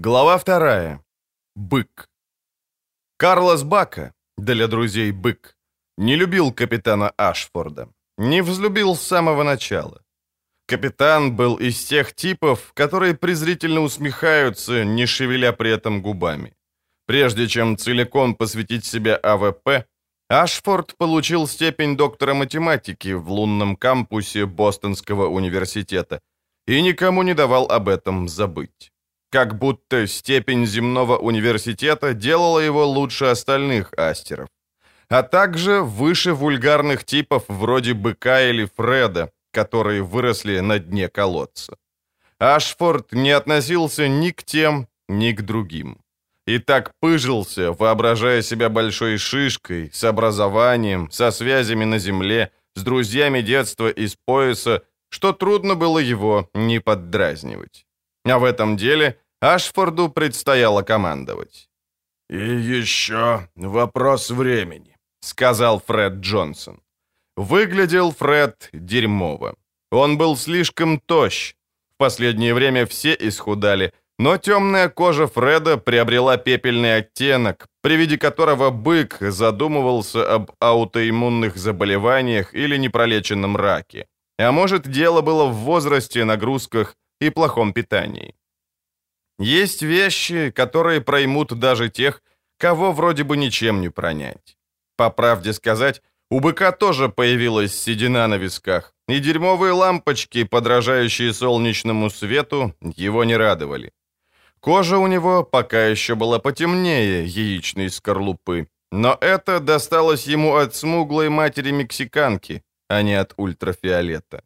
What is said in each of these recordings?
Глава вторая. Бык. Карлос Бака, для друзей бык, не любил капитана Ашфорда. Не взлюбил с самого начала. Капитан был из тех типов, которые презрительно усмехаются, не шевеля при этом губами. Прежде чем целиком посвятить себя АВП, Ашфорд получил степень доктора математики в лунном кампусе Бостонского университета и никому не давал об этом забыть. Как будто степень земного университета делала его лучше остальных астеров. А также выше вульгарных типов вроде Быка или Фреда, которые выросли на дне колодца. Ашфорд не относился ни к тем, ни к другим. И так пыжился, воображая себя большой шишкой, с образованием, со связями на земле, с друзьями детства из пояса, что трудно было его не поддразнивать. А в этом деле Ашфорду предстояло командовать. «И еще вопрос времени», — сказал Фред Джонсон. Выглядел Фред дерьмово. Он был слишком тощ. В последнее время все исхудали, но темная кожа Фреда приобрела пепельный оттенок, при виде которого бык задумывался об аутоиммунных заболеваниях или непролеченном раке. А может, дело было в возрасте, нагрузках и плохом питании. Есть вещи, которые проймут даже тех, кого вроде бы ничем не пронять. По правде сказать, у быка тоже появилась седина на висках, и дерьмовые лампочки, подражающие солнечному свету, его не радовали. Кожа у него пока еще была потемнее яичной скорлупы, но это досталось ему от смуглой матери-мексиканки, а не от ультрафиолета.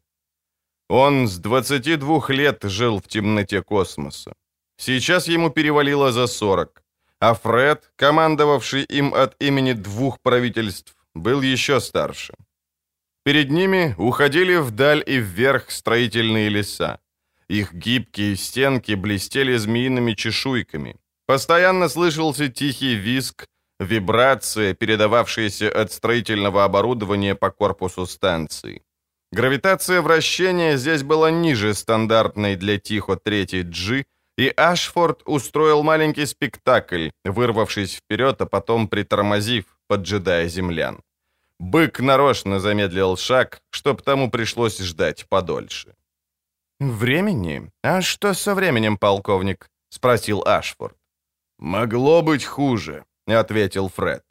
Он с 22 лет жил в темноте космоса. Сейчас ему перевалило за 40, а Фред, командовавший им от имени двух правительств, был еще старше. Перед ними уходили вдаль и вверх строительные леса. Их гибкие стенки блестели змеиными чешуйками. Постоянно слышался тихий визг, вибрация, передававшаяся от строительного оборудования по корпусу станции. Гравитация вращения здесь была ниже стандартной для Тихо 3 G, и Ашфорд устроил маленький спектакль, вырвавшись вперед, а потом притормозив, поджидая землян. Бык нарочно замедлил шаг, чтоб тому пришлось ждать подольше. «Времени? А что со временем, полковник?» — спросил Ашфорд. «Могло быть хуже», — ответил Фред.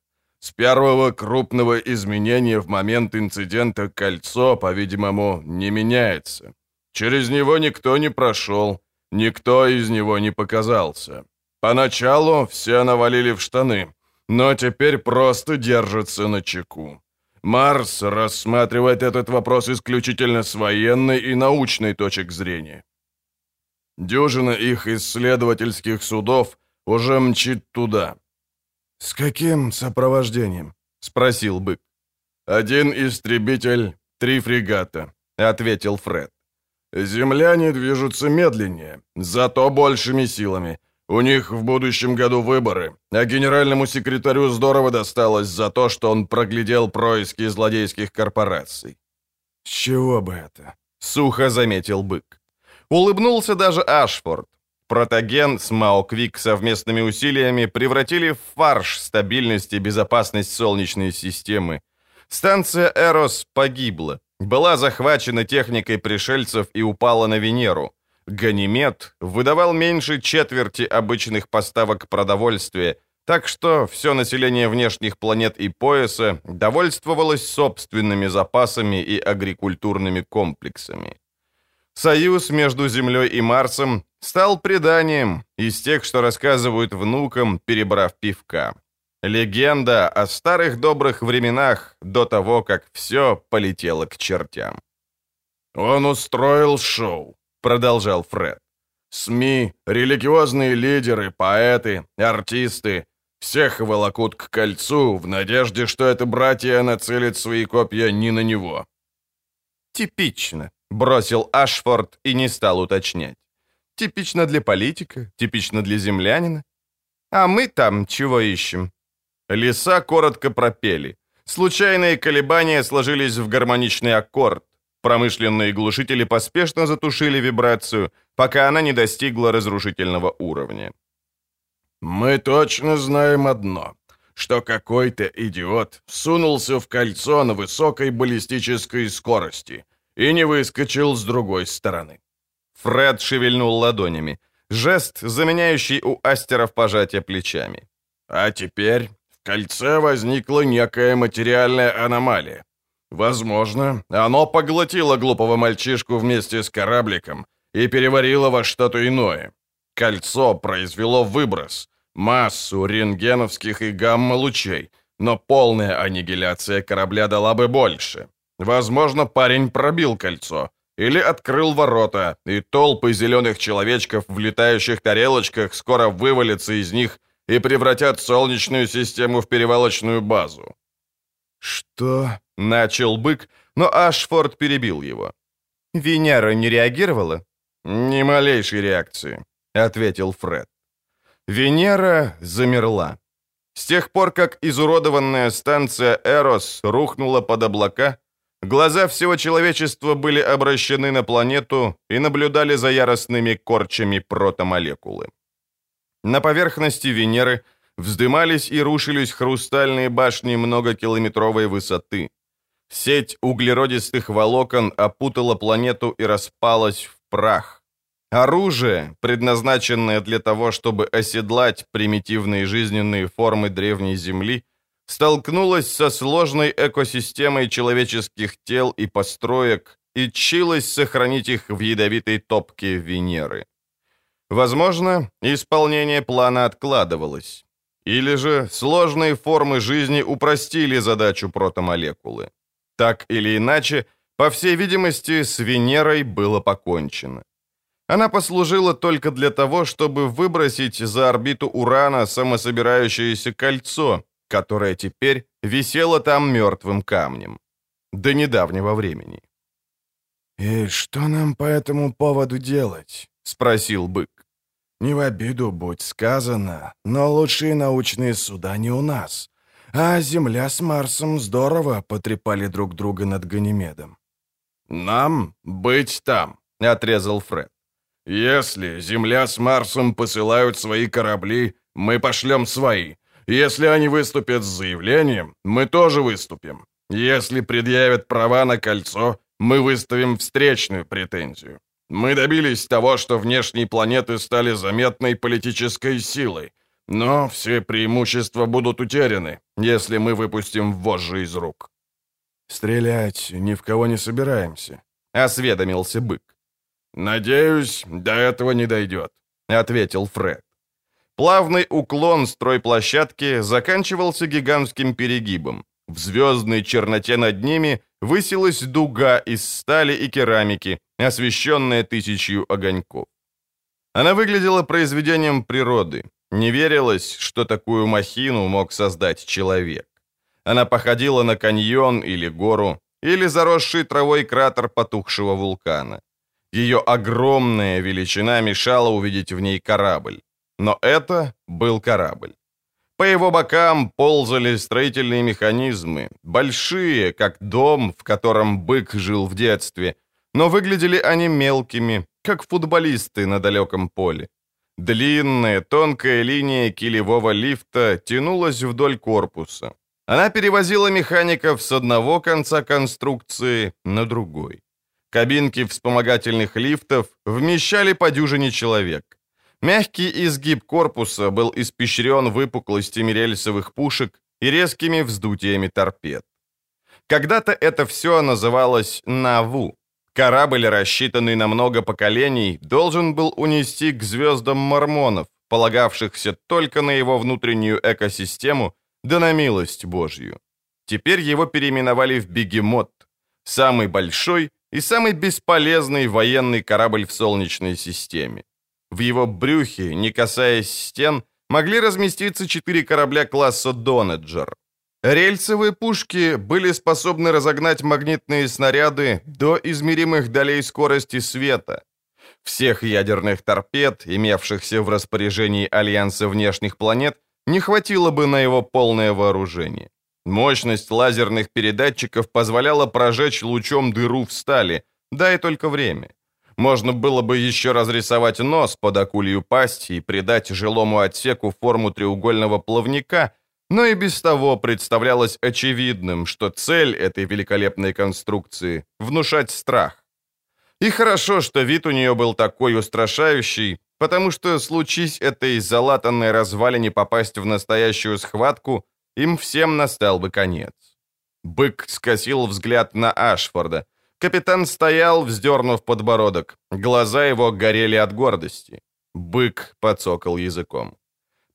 «С первого крупного изменения в момент инцидента кольцо, по-видимому, не меняется. Через него никто не прошел, Никто из него не показался. Поначалу все навалили в штаны, но теперь просто держатся на чеку. Марс рассматривает этот вопрос исключительно с военной и научной точек зрения. Дюжина их исследовательских судов уже мчит туда. «С каким сопровождением?» — спросил бык. «Один истребитель, три фрегата», — ответил Фред. Земляне движутся медленнее, зато большими силами. У них в будущем году выборы, а генеральному секретарю здорово досталось за то, что он проглядел происки злодейских корпораций. «С чего бы это?» — сухо заметил бык. Улыбнулся даже Ашфорд. Протоген с Маоквик совместными усилиями превратили в фарш стабильность и безопасность Солнечной системы. Станция Эрос погибла была захвачена техникой пришельцев и упала на Венеру. Ганимед выдавал меньше четверти обычных поставок продовольствия, так что все население внешних планет и пояса довольствовалось собственными запасами и агрикультурными комплексами. Союз между Землей и Марсом стал преданием из тех, что рассказывают внукам, перебрав пивка. Легенда о старых добрых временах до того, как все полетело к чертям. «Он устроил шоу», — продолжал Фред. «СМИ, религиозные лидеры, поэты, артисты — всех волокут к кольцу в надежде, что это братья нацелит свои копья не на него». «Типично», — бросил Ашфорд и не стал уточнять. «Типично для политика, типично для землянина. А мы там чего ищем? Леса коротко пропели. Случайные колебания сложились в гармоничный аккорд. Промышленные глушители поспешно затушили вибрацию, пока она не достигла разрушительного уровня. Мы точно знаем одно, что какой-то идиот сунулся в кольцо на высокой баллистической скорости и не выскочил с другой стороны. Фред шевельнул ладонями. Жест, заменяющий у астеров пожатие плечами. А теперь в кольце возникла некая материальная аномалия. Возможно, оно поглотило глупого мальчишку вместе с корабликом и переварило во что-то иное. Кольцо произвело выброс, массу рентгеновских и гамма-лучей, но полная аннигиляция корабля дала бы больше. Возможно, парень пробил кольцо или открыл ворота, и толпы зеленых человечков в летающих тарелочках скоро вывалятся из них и превратят Солнечную систему в перевалочную базу. «Что?» — начал бык, но Ашфорд перебил его. «Венера не реагировала?» «Ни малейшей реакции», — ответил Фред. Венера замерла. С тех пор, как изуродованная станция Эрос рухнула под облака, глаза всего человечества были обращены на планету и наблюдали за яростными корчами протомолекулы. На поверхности Венеры вздымались и рушились хрустальные башни многокилометровой высоты. Сеть углеродистых волокон опутала планету и распалась в прах. Оружие, предназначенное для того, чтобы оседлать примитивные жизненные формы древней Земли, столкнулось со сложной экосистемой человеческих тел и построек и чилось сохранить их в ядовитой топке Венеры. Возможно, исполнение плана откладывалось. Или же сложные формы жизни упростили задачу протомолекулы. Так или иначе, по всей видимости, с Венерой было покончено. Она послужила только для того, чтобы выбросить за орбиту Урана самособирающееся кольцо, которое теперь висело там мертвым камнем. До недавнего времени. «И что нам по этому поводу делать?» — спросил бык. «Не в обиду будь сказано, но лучшие научные суда не у нас. А Земля с Марсом здорово потрепали друг друга над Ганимедом». «Нам быть там», — отрезал Фред. Если Земля с Марсом посылают свои корабли, мы пошлем свои. Если они выступят с заявлением, мы тоже выступим. Если предъявят права на кольцо, мы выставим встречную претензию. Мы добились того, что внешние планеты стали заметной политической силой, но все преимущества будут утеряны, если мы выпустим вожжи из рук. «Стрелять ни в кого не собираемся», — осведомился бык. «Надеюсь, до этого не дойдет», — ответил Фред. Плавный уклон стройплощадки заканчивался гигантским перегибом. В звездной черноте над ними высилась дуга из стали и керамики, освещенная тысячью огоньков. Она выглядела произведением природы. Не верилось, что такую махину мог создать человек. Она походила на каньон или гору, или заросший травой кратер потухшего вулкана. Ее огромная величина мешала увидеть в ней корабль. Но это был корабль. По его бокам ползали строительные механизмы, большие, как дом, в котором бык жил в детстве, но выглядели они мелкими, как футболисты на далеком поле. Длинная, тонкая линия килевого лифта тянулась вдоль корпуса. Она перевозила механиков с одного конца конструкции на другой. Кабинки вспомогательных лифтов вмещали по дюжине человек. Мягкий изгиб корпуса был испещрен выпуклостями рельсовых пушек и резкими вздутиями торпед. Когда-то это все называлось «Наву». Корабль, рассчитанный на много поколений, должен был унести к звездам мормонов, полагавшихся только на его внутреннюю экосистему, да на милость Божью. Теперь его переименовали в «Бегемот», самый большой и самый бесполезный военный корабль в Солнечной системе. В его брюхе, не касаясь стен, могли разместиться четыре корабля класса «Донеджер». Рельсовые пушки были способны разогнать магнитные снаряды до измеримых долей скорости света. Всех ядерных торпед, имевшихся в распоряжении Альянса внешних планет, не хватило бы на его полное вооружение. Мощность лазерных передатчиков позволяла прожечь лучом дыру в стали, дай только время. Можно было бы еще разрисовать нос под акулью пасть и придать жилому отсеку форму треугольного плавника, но и без того представлялось очевидным, что цель этой великолепной конструкции — внушать страх. И хорошо, что вид у нее был такой устрашающий, потому что, случись этой залатанной развалине попасть в настоящую схватку, им всем настал бы конец. Бык скосил взгляд на Ашфорда. Капитан стоял, вздернув подбородок. Глаза его горели от гордости. Бык подсокал языком.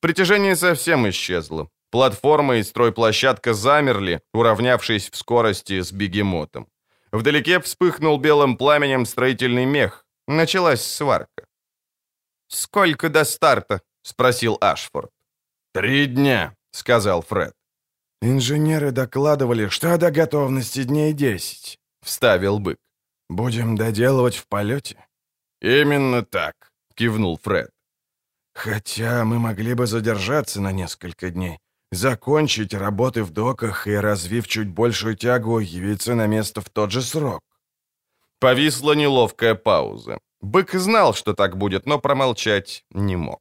Притяжение совсем исчезло. Платформа и стройплощадка замерли, уравнявшись в скорости с бегемотом. Вдалеке вспыхнул белым пламенем строительный мех. Началась сварка. «Сколько до старта?» — спросил Ашфорд. «Три дня», — сказал Фред. «Инженеры докладывали, что до готовности дней десять», — вставил бык. «Будем доделывать в полете?» «Именно так», — кивнул Фред. «Хотя мы могли бы задержаться на несколько дней, закончить работы в доках и, развив чуть большую тягу, явиться на место в тот же срок». Повисла неловкая пауза. Бык знал, что так будет, но промолчать не мог.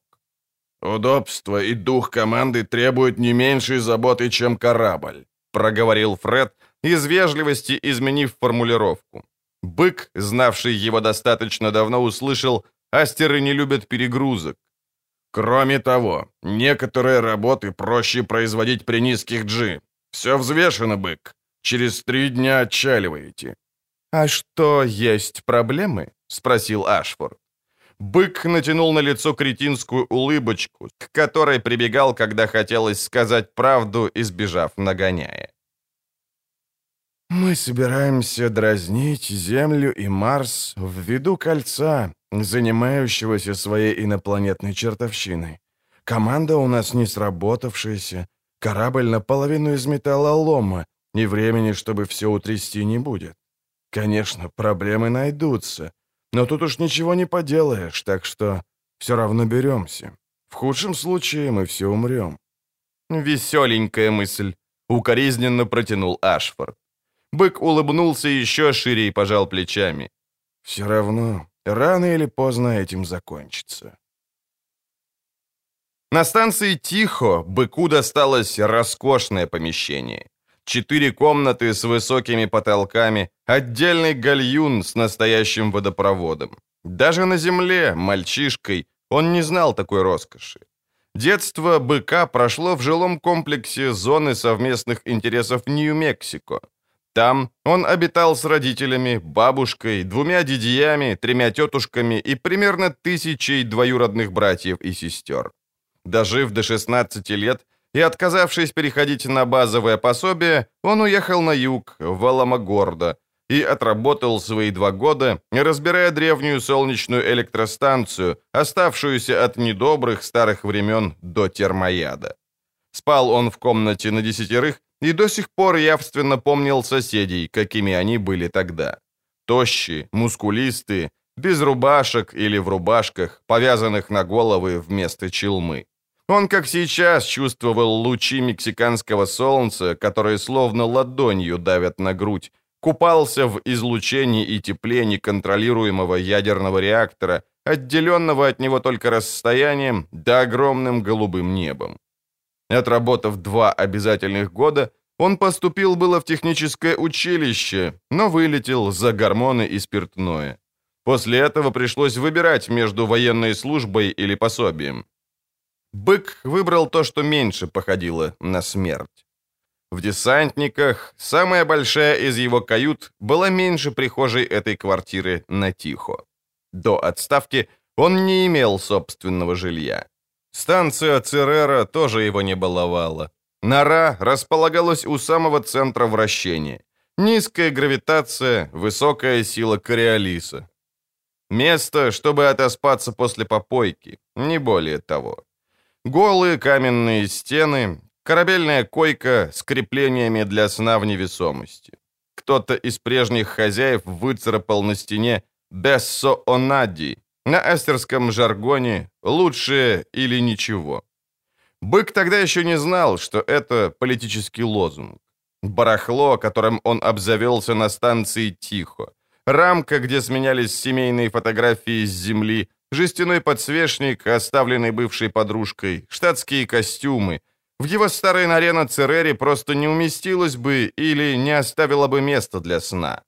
«Удобство и дух команды требуют не меньшей заботы, чем корабль», проговорил Фред, из вежливости изменив формулировку. Бык, знавший его достаточно давно, услышал «Астеры не любят перегрузок». «Кроме того, некоторые работы проще производить при низких G. Все взвешено, бык. Через три дня отчаливаете». «А что, есть проблемы?» — спросил Ашфорд. Бык натянул на лицо кретинскую улыбочку, к которой прибегал, когда хотелось сказать правду, избежав нагоняя. «Мы собираемся дразнить Землю и Марс в виду кольца, занимающегося своей инопланетной чертовщиной. Команда у нас не сработавшаяся, корабль наполовину из металлолома, и времени, чтобы все утрясти, не будет. Конечно, проблемы найдутся, но тут уж ничего не поделаешь, так что все равно беремся. В худшем случае мы все умрем». «Веселенькая мысль», — укоризненно протянул Ашфорд. Бык улыбнулся еще шире и пожал плечами. «Все равно, рано или поздно этим закончится». На станции Тихо быку досталось роскошное помещение. Четыре комнаты с высокими потолками, отдельный гальюн с настоящим водопроводом. Даже на земле, мальчишкой, он не знал такой роскоши. Детство быка прошло в жилом комплексе зоны совместных интересов Нью-Мексико. Там он обитал с родителями, бабушкой, двумя дядьями, тремя тетушками и примерно тысячей двоюродных братьев и сестер. Дожив до 16 лет, и, отказавшись переходить на базовое пособие, он уехал на юг, в Аламагордо, и отработал свои два года, разбирая древнюю солнечную электростанцию, оставшуюся от недобрых старых времен до термояда. Спал он в комнате на десятерых и до сих пор явственно помнил соседей, какими они были тогда. Тощие, мускулистые, без рубашек или в рубашках, повязанных на головы вместо челмы. Он, как сейчас, чувствовал лучи мексиканского солнца, которые словно ладонью давят на грудь, купался в излучении и тепле неконтролируемого ядерного реактора, отделенного от него только расстоянием да огромным голубым небом. Отработав два обязательных года, он поступил было в техническое училище, но вылетел за гормоны и спиртное. После этого пришлось выбирать между военной службой или пособием. Бык выбрал то, что меньше походило на смерть. В десантниках самая большая из его кают была меньше прихожей этой квартиры на Тихо. До отставки он не имел собственного жилья. Станция Церера тоже его не баловала. Нора располагалась у самого центра вращения. Низкая гравитация, высокая сила кориолиса. Место, чтобы отоспаться после попойки, не более того. Голые каменные стены, корабельная койка с креплениями для сна в невесомости. Кто-то из прежних хозяев выцарапал на стене «Бессо онади», на астерском жаргоне «лучшее или ничего». Бык тогда еще не знал, что это политический лозунг. Барахло, которым он обзавелся на станции Тихо. рамка, где сменялись семейные фотографии с земли, жестяной подсвечник, оставленный бывшей подружкой, штатские костюмы. В его старой норе на Церере просто не уместилось бы или не оставило бы места для сна.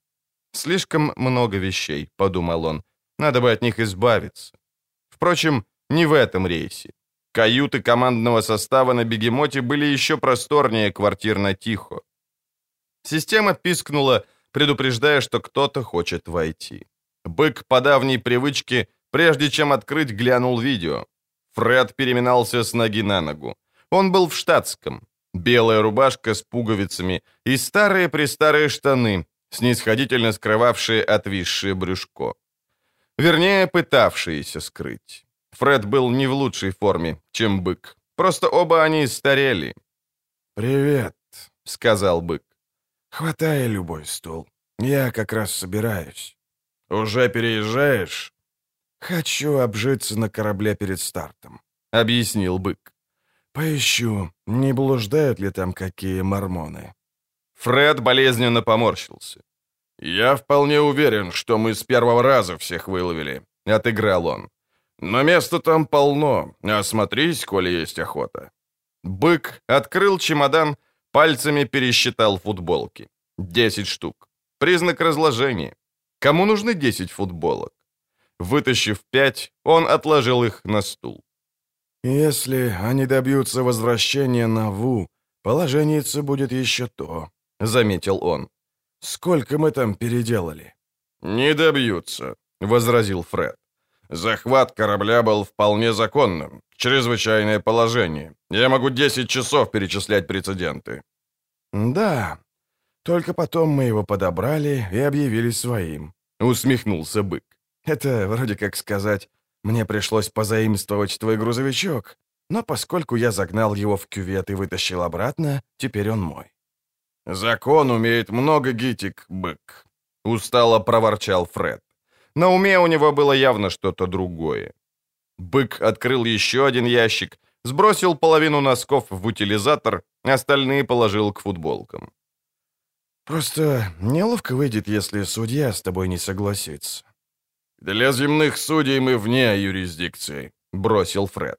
«Слишком много вещей», — подумал он. «Надо бы от них избавиться». Впрочем, не в этом рейсе. Каюты командного состава на бегемоте были еще просторнее квартир на Тихо. Система пискнула, предупреждая, что кто-то хочет войти. Бык по давней привычке, прежде чем открыть, глянул видео. Фред переминался с ноги на ногу. Он был в штатском. Белая рубашка с пуговицами и старые-престарые штаны, снисходительно скрывавшие отвисшее брюшко. Вернее, пытавшиеся скрыть. Фред был не в лучшей форме, чем бык. Просто оба они старели. «Привет», — сказал бык. «Хватай любой стул. Я как раз собираюсь». «Уже переезжаешь?» «Хочу обжиться на корабле перед стартом», — объяснил бык. «Поищу, не блуждают ли там какие мормоны». Фред болезненно поморщился. «Я вполне уверен, что мы с первого раза всех выловили», — отыграл он. «Но места там полно. Осмотрись, коли есть охота». Бык открыл чемодан, пальцами пересчитал футболки. Десять штук. Признак разложения. Кому нужны десять футболок? Вытащив пять, он отложил их на стул. «Если они добьются возвращения на Ву, положение будет еще то», — заметил он. «Сколько мы там переделали?» «Не добьются», — возразил Фред. «Захват корабля был вполне законным. Чрезвычайное положение. Я могу 10 часов перечислять прецеденты». «Да, только потом мы его подобрали и объявили своим», — усмехнулся бык. «Это вроде как сказать, мне пришлось позаимствовать твой грузовичок, но поскольку я загнал его в кювет и вытащил обратно, теперь он мой». «Закон умеет много гитик, бык», — устало проворчал Фред. На уме у него было явно что-то другое. Бык открыл еще один ящик, сбросил половину носков в утилизатор, остальные положил к футболкам. «Просто неловко выйдет, если судья с тобой не согласится». «Для земных судей мы вне юрисдикции», — бросил Фред.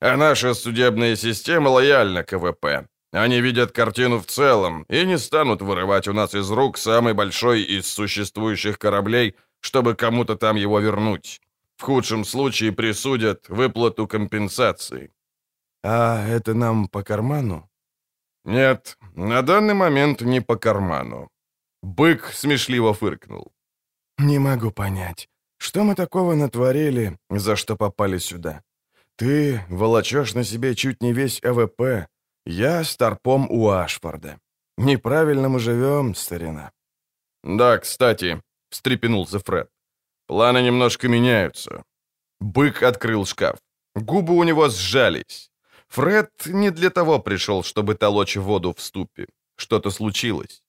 «А наша судебная система лояльна к ВП. Они видят картину в целом и не станут вырывать у нас из рук самый большой из существующих кораблей, чтобы кому-то там его вернуть. В худшем случае присудят выплату компенсации». «А это нам по карману?» «Нет, на данный момент не по карману». Бык смешливо фыркнул. «Не могу понять, что мы такого натворили, за что попали сюда? Ты волочешь на себе чуть не весь АВП, я старпом у Ашфорда. Неправильно мы живем, старина». «Да, кстати», — встрепенулся Фред. «Планы немножко меняются». Бык открыл шкаф. Губы у него сжались. Фред не для того пришел, чтобы толочь воду в ступе. Что-то случилось.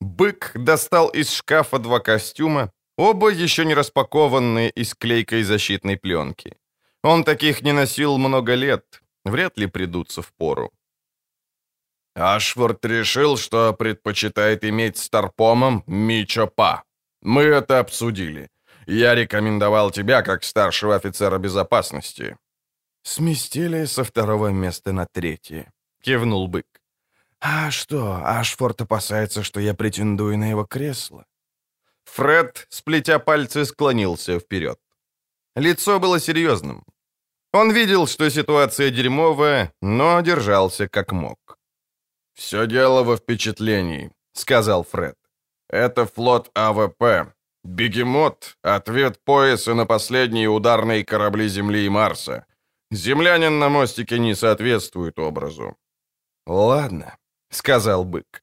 Бык достал из шкафа два костюма, оба еще не распакованные из клейкой защитной пленки. Он таких не носил много лет, вряд ли придутся в пору. Ашфорд решил, что предпочитает иметь старпомом Мичо Па. Мы это обсудили. Я рекомендовал тебя как старшего офицера безопасности. Сместили со второго места на третье. Кивнул бык. А что, Ашфорд опасается, что я претендую на его кресло? Фред, сплетя пальцы, склонился вперед. Лицо было серьезным. Он видел, что ситуация дерьмовая, но держался как мог. «Все дело во впечатлении», — сказал Фред. «Это флот АВП. Бегемот — ответ пояса на последние ударные корабли Земли и Марса. Землянин на мостике не соответствует образу». «Ладно», — сказал бык.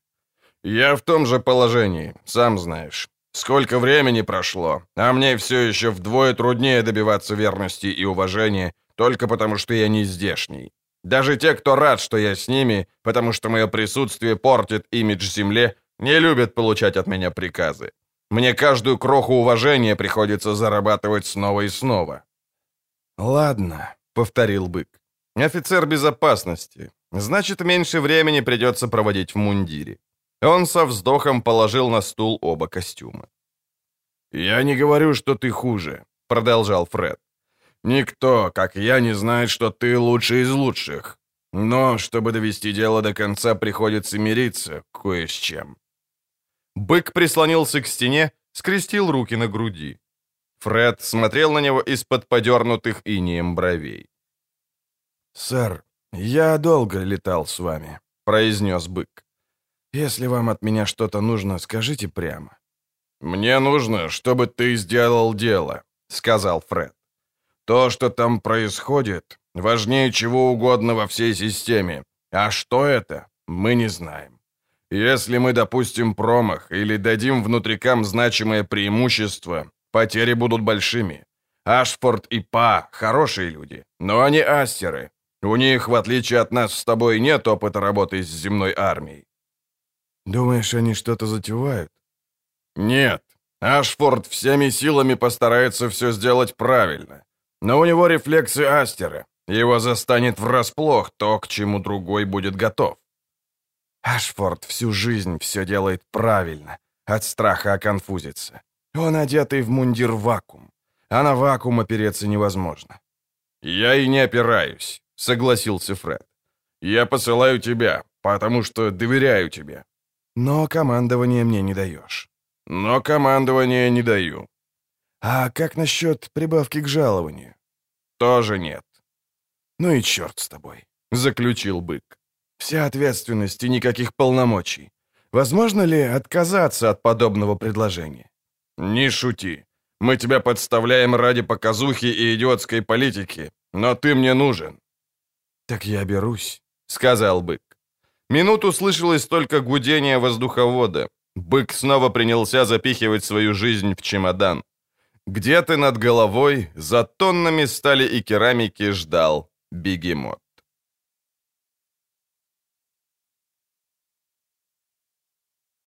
«Я в том же положении, сам знаешь. Сколько времени прошло, а мне все еще вдвое труднее добиваться верности и уважения, только потому что я не здешний. Даже те, кто рад, что я с ними, потому что мое присутствие портит имидж Земле, не любят получать от меня приказы. Мне каждую кроху уважения приходится зарабатывать снова и снова». «Ладно», — повторил бык. «Офицер безопасности. Значит, меньше времени придется проводить в мундире». Он со вздохом положил на стул оба костюма. «Я не говорю, что ты хуже», — продолжал Фред. «Никто, как я, не знает, что ты лучший из лучших. Но, чтобы довести дело до конца, приходится мириться кое с чем». Бык прислонился к стене, скрестил руки на груди. Фред смотрел на него из-под подернутых инеем бровей. «Сэр, я долго летал с вами», — произнес бык. «Если вам от меня что-то нужно, скажите прямо». «Мне нужно, чтобы ты сделал дело», — сказал Фред. «То, что там происходит, важнее чего угодно во всей системе. А что это, мы не знаем. Если мы допустим промах или дадим внутрикам значимое преимущество, потери будут большими. Ашфорд и Па — хорошие люди, но они астеры. У них, в отличие от нас с тобой, нет опыта работы с земной армией. Думаешь, они что-то затевают? Нет. Ашфорд всеми силами постарается все сделать правильно. Но у него рефлексы астера. Его застанет врасплох то, к чему другой будет готов. Ашфорд всю жизнь все делает правильно, от страха оконфузиться. Он одетый в мундир вакуум, а на вакуум опереться невозможно. «Я и не опираюсь», — согласился Фред. «Я посылаю тебя, потому что доверяю тебе». «Но командование мне не даешь». «Но командование не даю». «А как насчет прибавки к жалованию?» «Тоже нет». «Ну и черт с тобой», — заключил бык. Вся ответственность и никаких полномочий. Возможно ли отказаться от подобного предложения? Не шути. Мы тебя подставляем ради показухи и идиотской политики, но ты мне нужен. Так я берусь, сказал бык. Минуту слышалось только гудение воздуховода. Бык снова принялся запихивать свою жизнь в чемодан. Где-то над головой, за тоннами стали и керамики ждал бегемот.